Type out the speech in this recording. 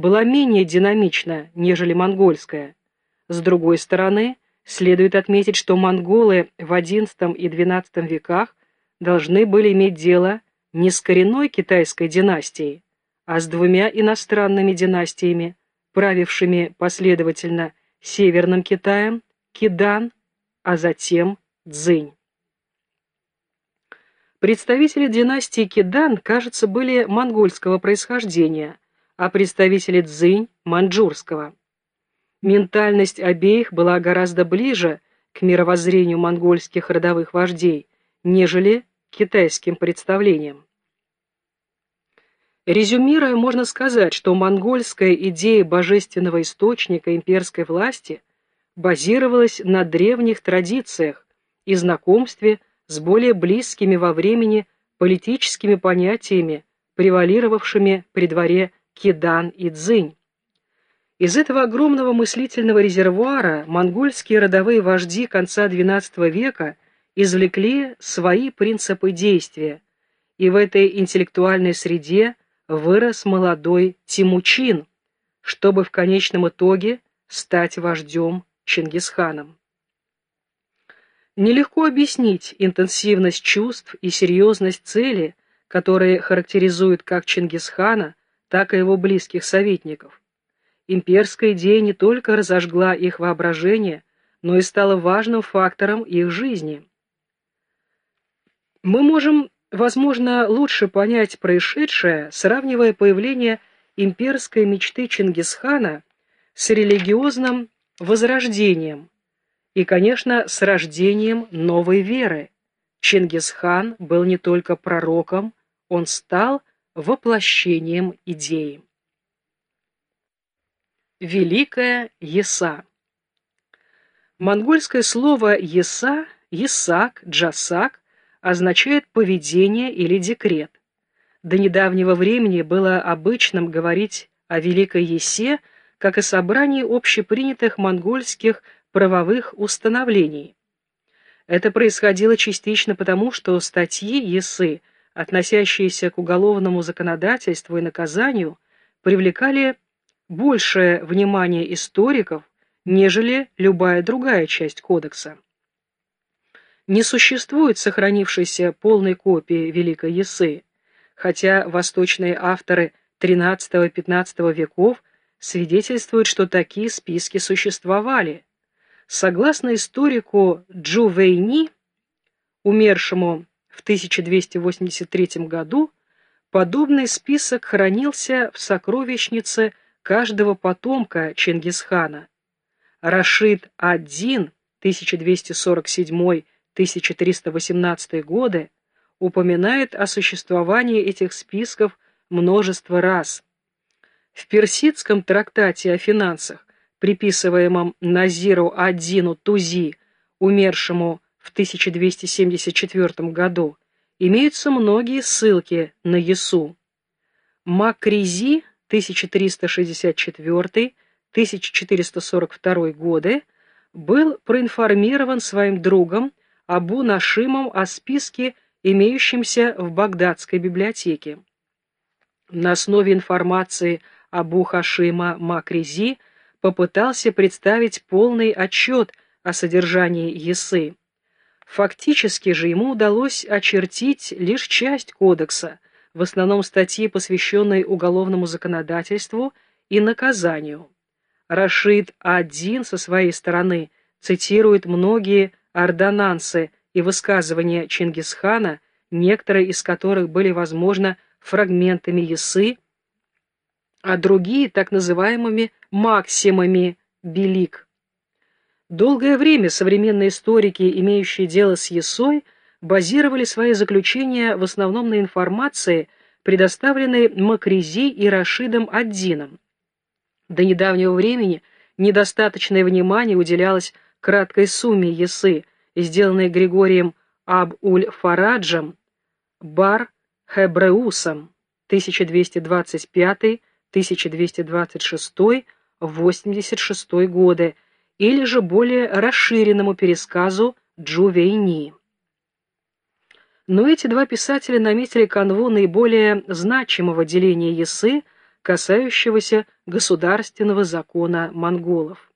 была менее динамична, нежели монгольская. С другой стороны, следует отметить, что монголы в XI и XII веках должны были иметь дело не с коренной китайской династией, а с двумя иностранными династиями, правившими последовательно Северным Китаем, Кидан, а затем Цзинь. Представители династии Кидан, кажется, были монгольского происхождения, а представители Цзинь – маньчжурского. Ментальность обеих была гораздо ближе к мировоззрению монгольских родовых вождей, нежели китайским представлениям. Резюмируя, можно сказать, что монгольская идея божественного источника имперской власти базировалась на древних традициях и знакомстве с более близкими во времени политическими понятиями, превалировавшими при дворе Кидан и Цзинь. Из этого огромного мыслительного резервуара монгольские родовые вожди конца XII века извлекли свои принципы действия, и в этой интеллектуальной среде вырос молодой Тимучин, чтобы в конечном итоге стать вождем Чингисханом. Нелегко объяснить интенсивность чувств и серьезность цели, которые характеризуют как Чингисхана, так и его близких советников. Имперская идея не только разожгла их воображение, но и стала важным фактором их жизни. Мы можем Возможно, лучше понять происшедшее, сравнивая появление имперской мечты Чингисхана с религиозным возрождением и, конечно, с рождением новой веры. Чингисхан был не только пророком, он стал воплощением идеи. Великая Еса Монгольское слово «еса», «есак», «джасак» означает поведение или декрет. До недавнего времени было обычным говорить о Великой Есе как о собрании общепринятых монгольских правовых установлений. Это происходило частично потому, что статьи Есы, относящиеся к уголовному законодательству и наказанию, привлекали большее внимание историков, нежели любая другая часть кодекса. Не существует сохранившейся полной копии Великой Есы, хотя восточные авторы XIII-XV веков свидетельствуют, что такие списки существовали. Согласно историку Джу Вейни, умершему в 1283 году, подобный список хранился в сокровищнице каждого потомка Чингисхана. Рашид ад-Дин 1247 1318 годы упоминает о существовании этих списков множество раз. В персидском трактате о финансах, приписываемом Назиру Аддину Тузи, умершему в 1274 году, имеются многие ссылки на Ясу. Макризи 1364-1442 годы был проинформирован своим другом Абу Нашимом о списке, имеющемся в Багдадской библиотеке. На основе информации Абу Хашима Макризи попытался представить полный отчет о содержании Есы. Фактически же ему удалось очертить лишь часть кодекса, в основном статьи, посвященные уголовному законодательству и наказанию. Рашид один со своей стороны цитирует многие ордонансы и высказывания Чингисхана, некоторые из которых были, возможно, фрагментами Ясы, а другие так называемыми максимами Белик. Долгое время современные историки, имеющие дело с Ясой, базировали свои заключения в основном на информации, предоставленной Макризи и Рашидом Аддином. До недавнего времени недостаточное внимание уделялось краткой сумме Есы, сделанной Григорием Аб-уль-Фараджем, Бар Хебреусом 1225-1226, 86 годы, или же более расширенному пересказу Джувейни. Но эти два писателя наметили канву наиболее значимого деления Есы, касающегося государственного закона монголов.